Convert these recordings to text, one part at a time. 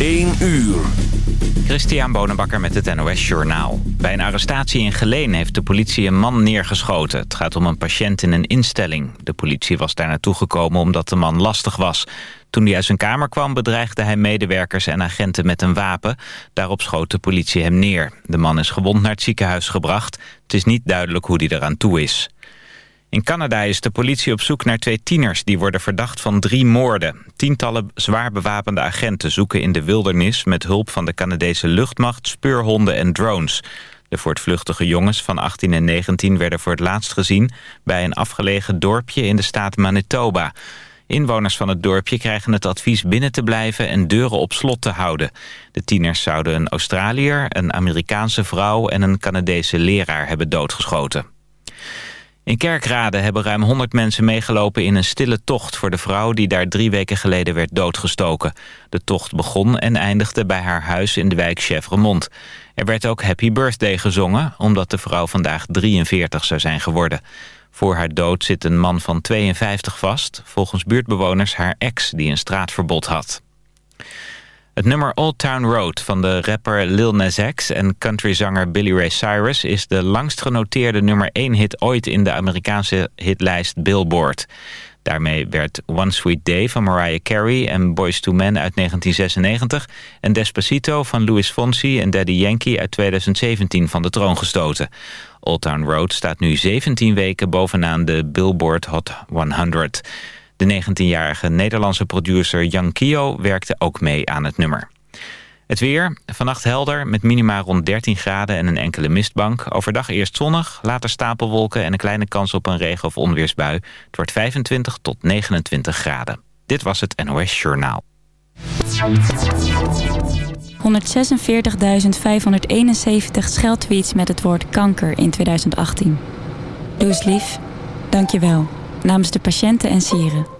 1 uur. Christian Bonenbakker met het NOS Journaal. Bij een arrestatie in Geleen heeft de politie een man neergeschoten. Het gaat om een patiënt in een instelling. De politie was daar naartoe gekomen omdat de man lastig was. Toen hij uit zijn kamer kwam bedreigde hij medewerkers en agenten met een wapen. Daarop schoot de politie hem neer. De man is gewond naar het ziekenhuis gebracht. Het is niet duidelijk hoe hij eraan toe is. In Canada is de politie op zoek naar twee tieners... die worden verdacht van drie moorden. Tientallen zwaar bewapende agenten zoeken in de wildernis... met hulp van de Canadese luchtmacht, speurhonden en drones. De voortvluchtige jongens van 18 en 19 werden voor het laatst gezien... bij een afgelegen dorpje in de staat Manitoba. Inwoners van het dorpje krijgen het advies binnen te blijven... en deuren op slot te houden. De tieners zouden een Australiër, een Amerikaanse vrouw... en een Canadese leraar hebben doodgeschoten. In Kerkrade hebben ruim 100 mensen meegelopen in een stille tocht voor de vrouw die daar drie weken geleden werd doodgestoken. De tocht begon en eindigde bij haar huis in de wijk Chevremont. Er werd ook Happy Birthday gezongen, omdat de vrouw vandaag 43 zou zijn geworden. Voor haar dood zit een man van 52 vast, volgens buurtbewoners haar ex die een straatverbod had. Het nummer Old Town Road van de rapper Lil Nas X en countryzanger Billy Ray Cyrus... is de langst genoteerde nummer 1 hit ooit in de Amerikaanse hitlijst Billboard. Daarmee werd One Sweet Day van Mariah Carey en Boys to Men uit 1996... en Despacito van Louis Fonsi en Daddy Yankee uit 2017 van de troon gestoten. Old Town Road staat nu 17 weken bovenaan de Billboard Hot 100... De 19-jarige Nederlandse producer Jan Kio werkte ook mee aan het nummer. Het weer, vannacht helder met minima rond 13 graden en een enkele mistbank. Overdag eerst zonnig, later stapelwolken en een kleine kans op een regen- of onweersbui. Het wordt 25 tot 29 graden. Dit was het NOS Journaal. 146.571 scheldtweets met het woord kanker in 2018. Doe eens lief. Dank je wel namens de patiënten en sieren.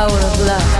power of love.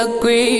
agree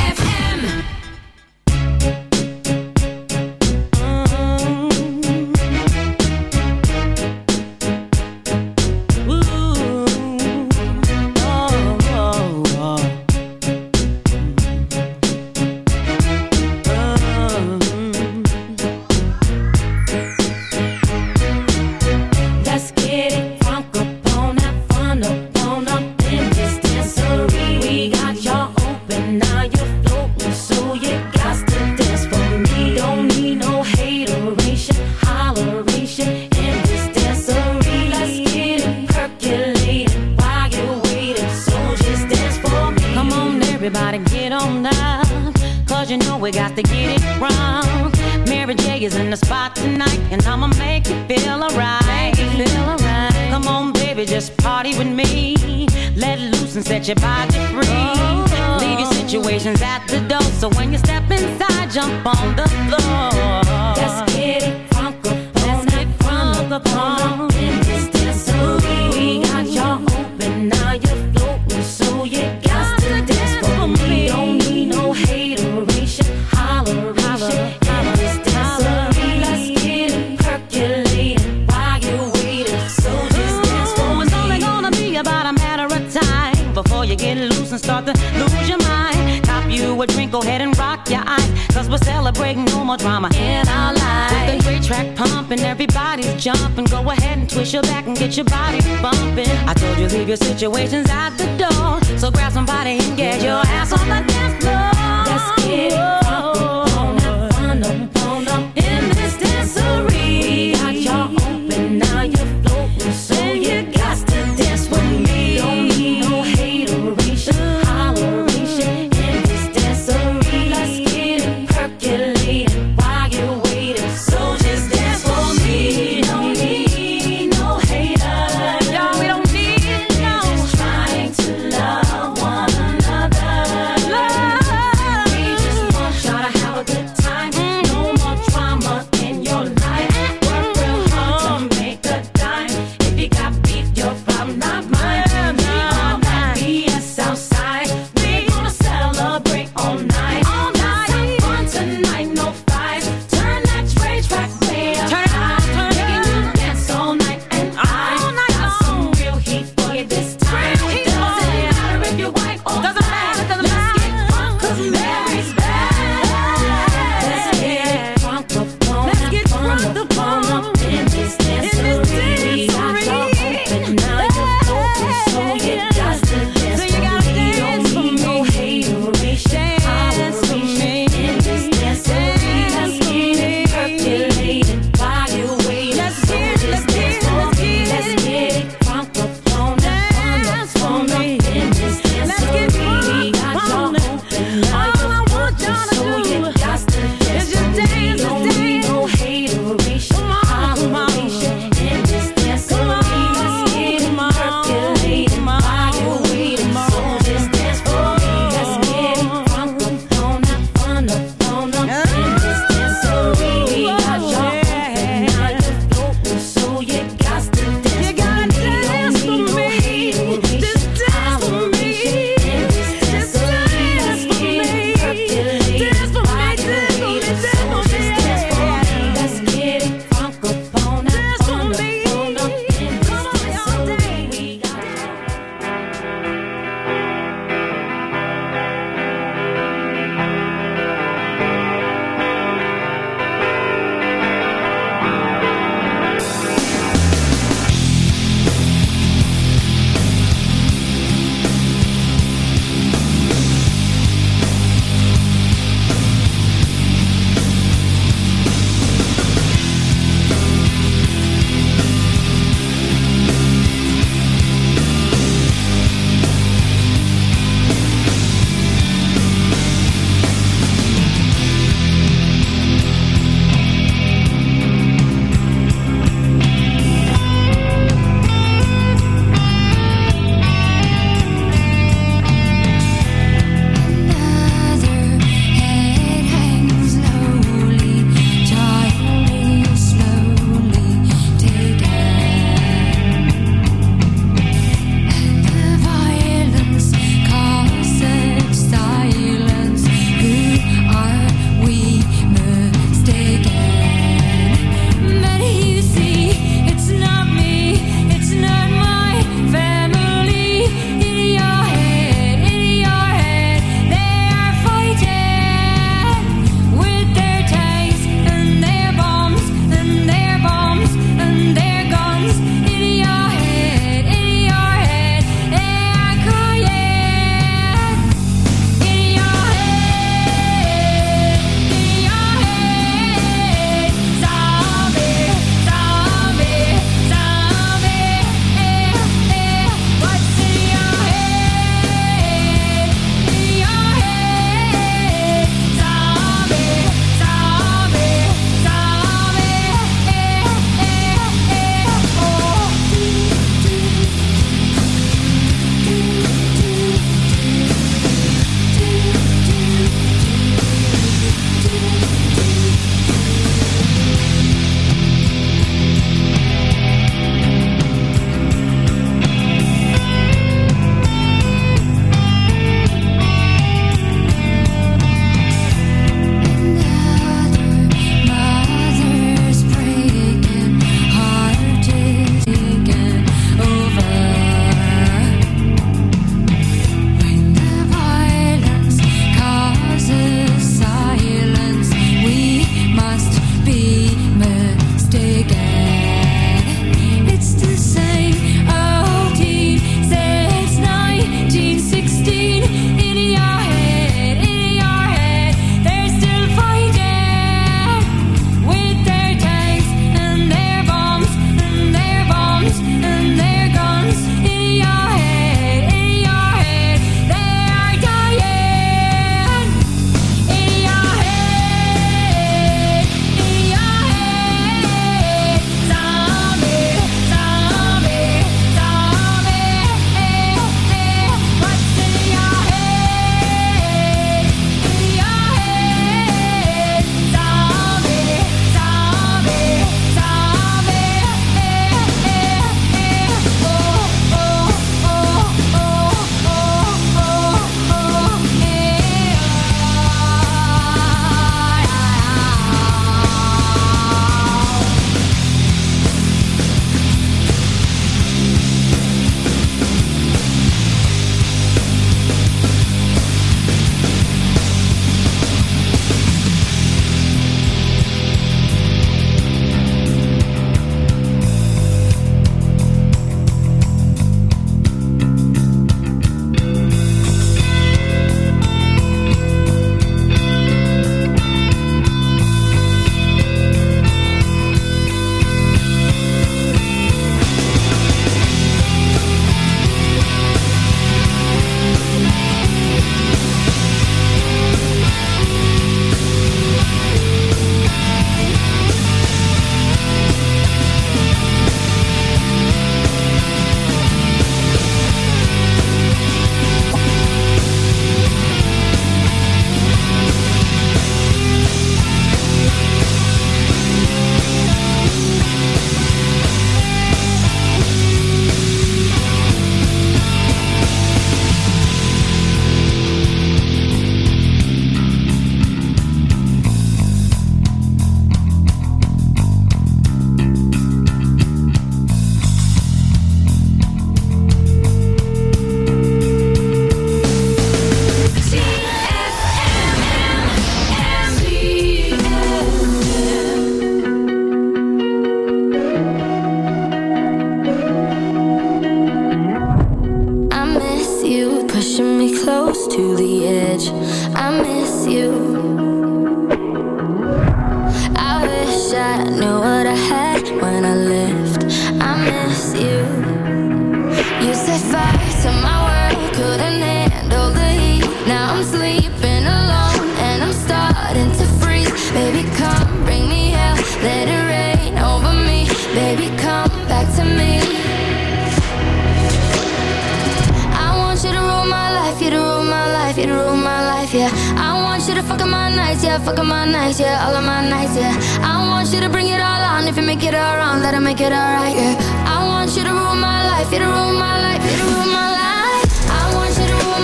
yeah, fuck up my nights, yeah, all of my nights, yeah. I want you to bring it all on, if you make it all wrong, let it make it alright, yeah. I want you to rule my life, you to rule my life, you to rule my life. I want you to all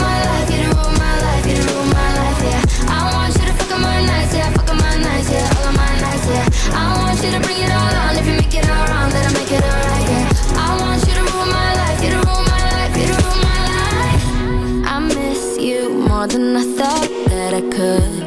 bring it all on, if you make it all wrong, make it alright, yeah. I want you to rule my life, you to rule my life, you to rule my life. I miss you more than I thought that I could.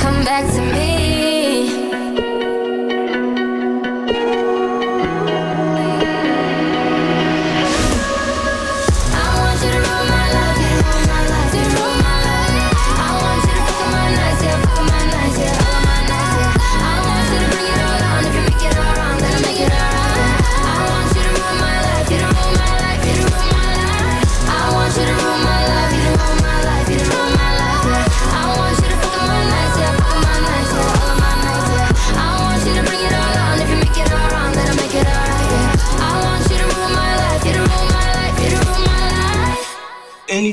Come back to me.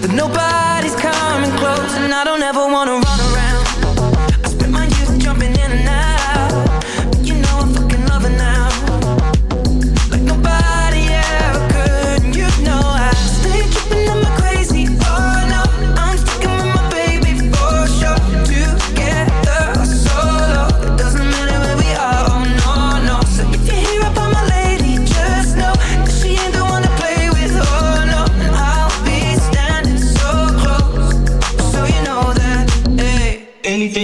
That nobody's coming close, and I don't ever wanna run around.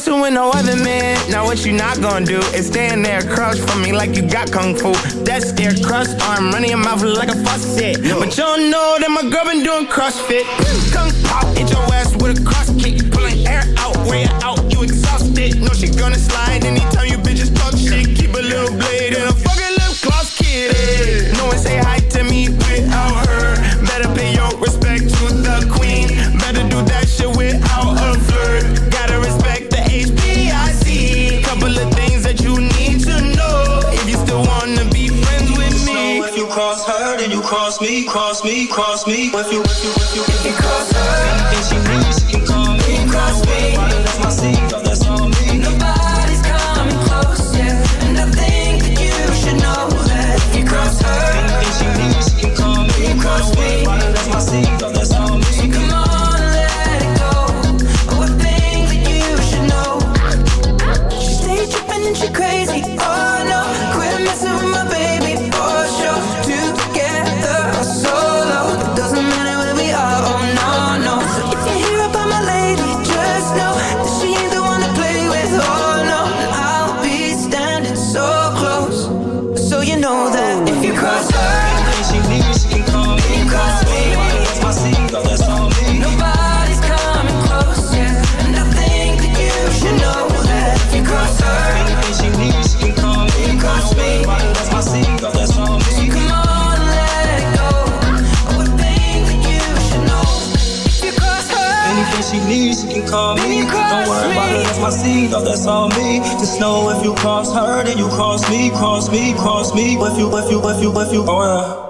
messing with no other man, now what you not gonna do is stand there across from me like you got kung fu. That's their crust arm running your mouth like a faucet. But you don't know that my girl been doing CrossFit. Kung pop, hit your ass with a cross kick. Pulling air out, way out, you exhausted. No, she gonna slide anytime cross me, cross me. If you, if you, if you, if you cross her, anything she needs, about it, that's all me. Just know if you cross her, then you cross me, cross me, cross me. If you, if you, if you, if you, oh yeah.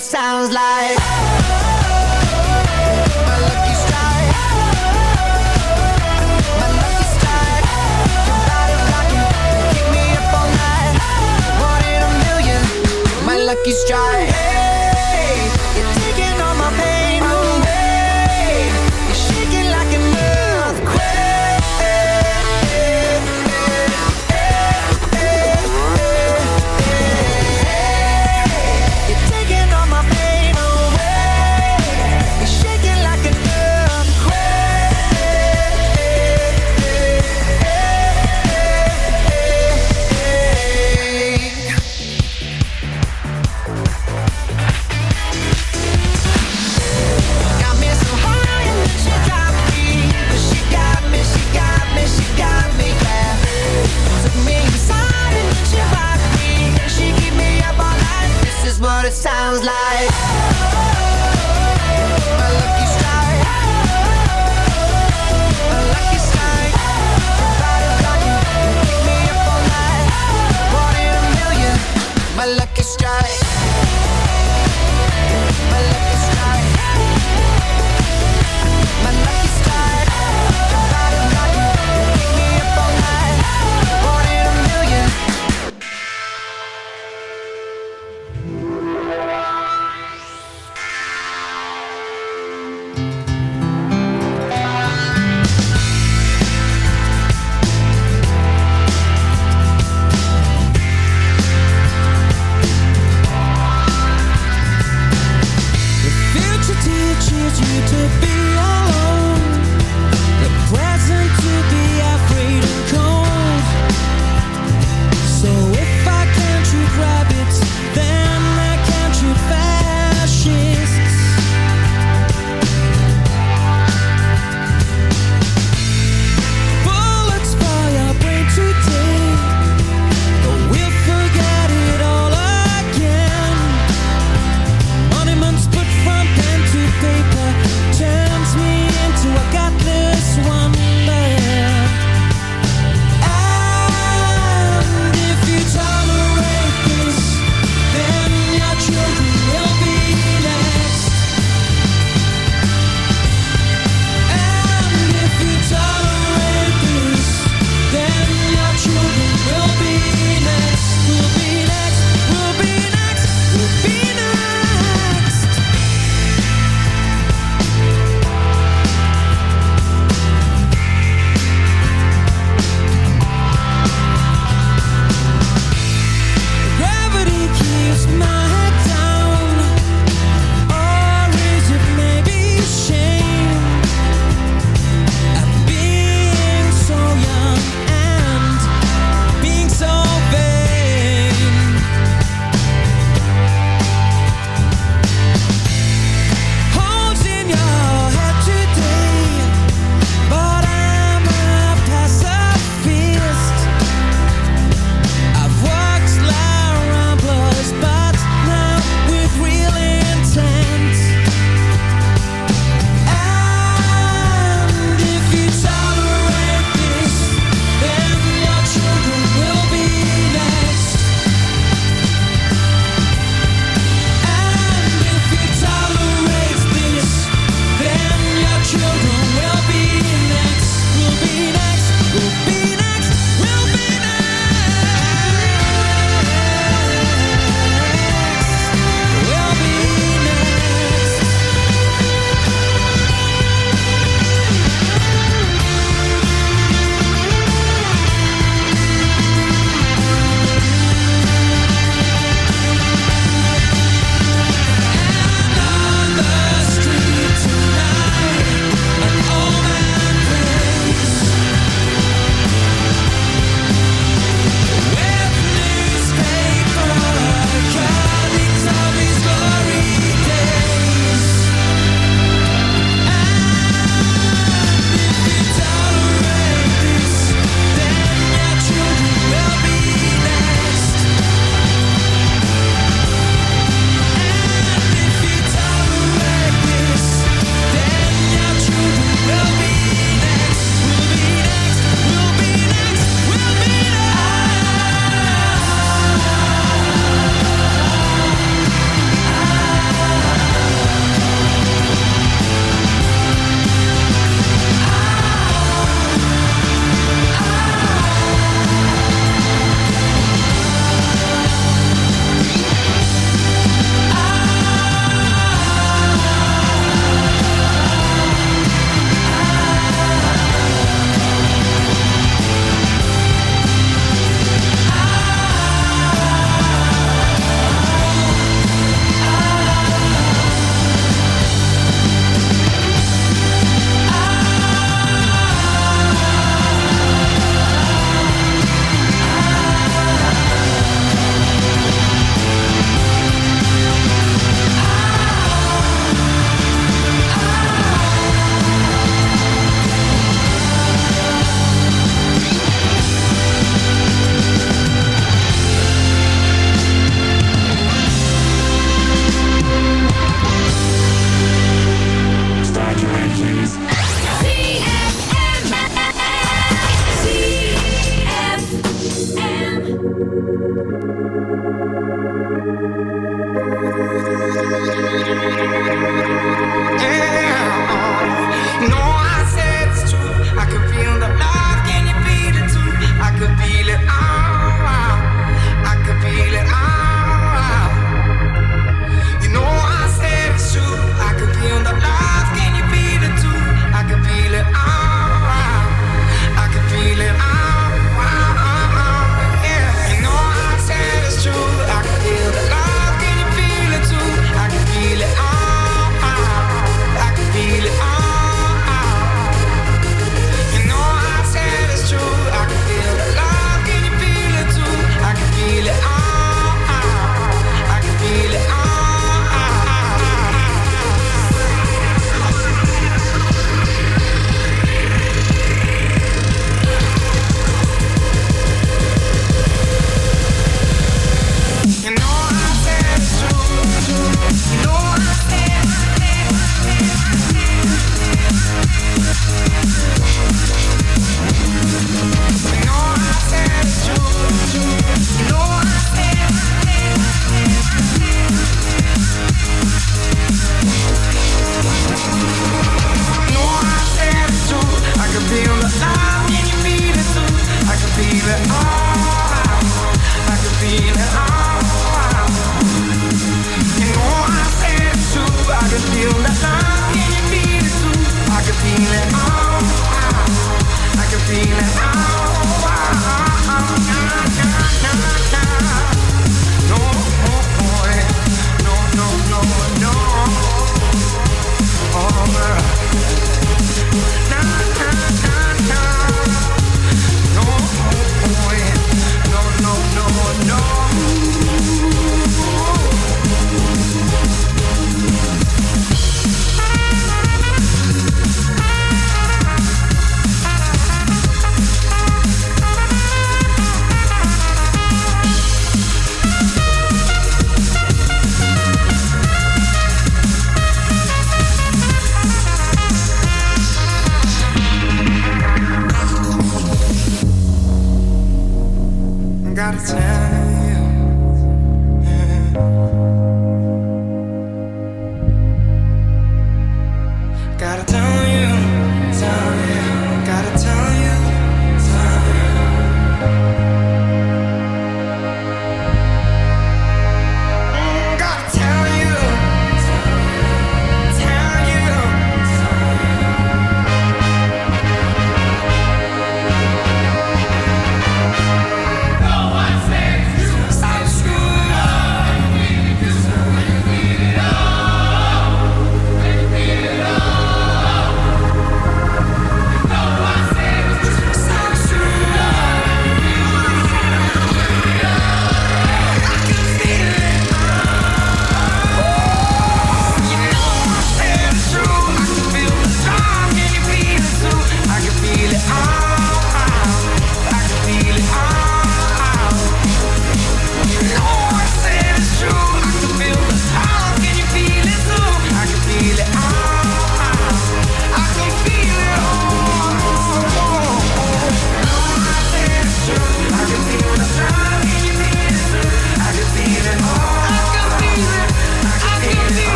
sounds like. My lucky strike. Life.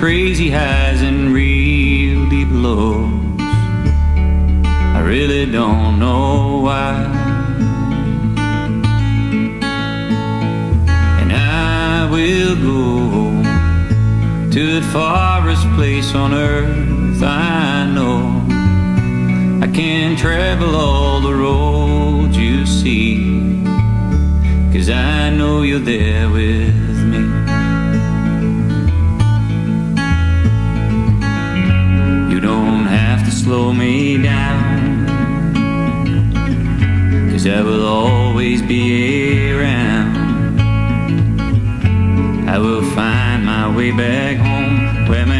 crazy high. year round. I will find my way back home where my